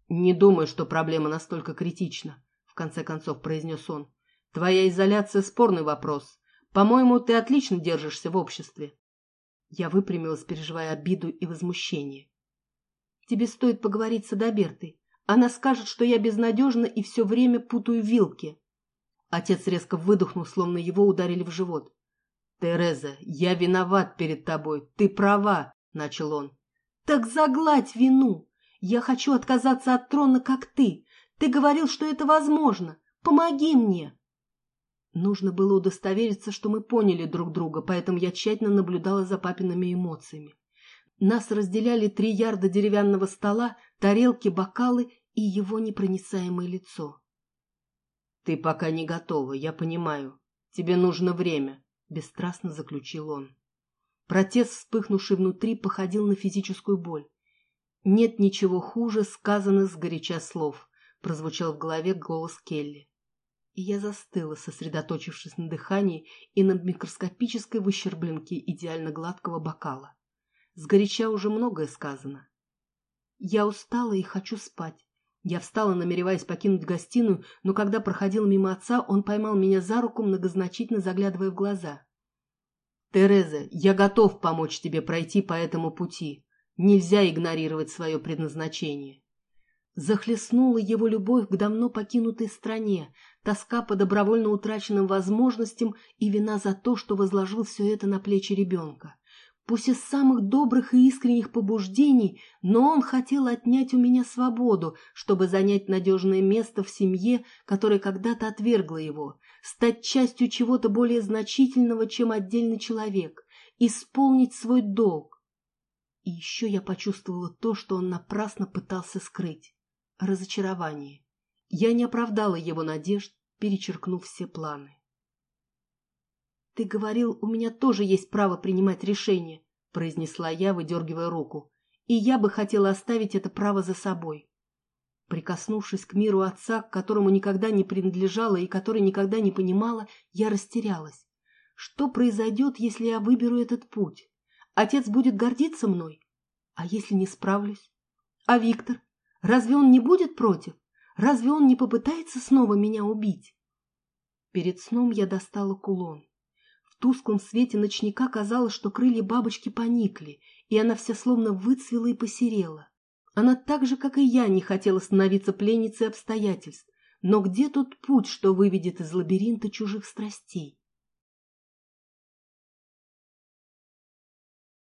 [SPEAKER 2] «Не думаю, что проблема настолько критична», — в конце концов произнес он. «Твоя изоляция — спорный вопрос. По-моему, ты отлично держишься в обществе.
[SPEAKER 1] Я выпрямилась, переживая обиду и возмущение. «Тебе стоит поговорить с Адабертой. Она скажет, что я безнадежна и все время путаю вилки». Отец резко выдохнул, словно его ударили в живот.
[SPEAKER 2] «Тереза, я виноват перед тобой. Ты права», — начал он.
[SPEAKER 1] «Так загладь вину. Я хочу отказаться от трона, как ты. Ты говорил, что это возможно. Помоги мне!» Нужно было удостовериться, что мы поняли друг друга, поэтому я тщательно наблюдала за папиными эмоциями. Нас разделяли три ярда деревянного стола, тарелки, бокалы и его непроницаемое лицо.
[SPEAKER 2] «Ты пока не готова, я понимаю. Тебе нужно время», — бесстрастно заключил он.
[SPEAKER 1] Протест, вспыхнувший внутри, походил на физическую боль. «Нет ничего хуже сказанных сгоряча слов», — прозвучал в голове голос Келли и я застыла, сосредоточившись на дыхании и на микроскопической выщербленке идеально гладкого бокала. Сгоряча уже многое сказано. Я устала и хочу спать. Я встала, намереваясь покинуть гостиную, но когда проходил мимо отца, он поймал меня за руку, многозначительно заглядывая в глаза.
[SPEAKER 2] «Тереза, я готов помочь тебе пройти по этому пути. Нельзя игнорировать свое предназначение.
[SPEAKER 1] Захлестнула его любовь к давно покинутой стране, тоска по добровольно утраченным возможностям и вина за то, что возложил все это на плечи ребенка. Пусть из самых добрых и искренних побуждений, но он хотел отнять у меня свободу, чтобы занять надежное место в семье, которая когда-то отвергла его, стать частью чего-то более значительного, чем отдельный человек, исполнить свой долг. И еще я почувствовала то, что он напрасно пытался скрыть разочарование. Я не оправдала его надежд, перечеркнув все планы. «Ты говорил, у меня тоже есть право принимать решения», — произнесла я, выдергивая руку, «и я бы хотела оставить это право за собой». Прикоснувшись к миру отца, к которому никогда не принадлежала и который никогда не понимала, я растерялась. Что произойдет, если я выберу этот путь? Отец будет гордиться мной? А если не справлюсь? А Виктор? Разве он не будет против? Разве он не попытается снова меня убить? Перед сном я достала кулон. В тусклом свете ночника казалось, что крылья бабочки поникли, и она вся словно выцвела и посерела. Она так же, как и я, не хотела становиться пленницей обстоятельств. Но где тот путь, что выведет из лабиринта чужих страстей?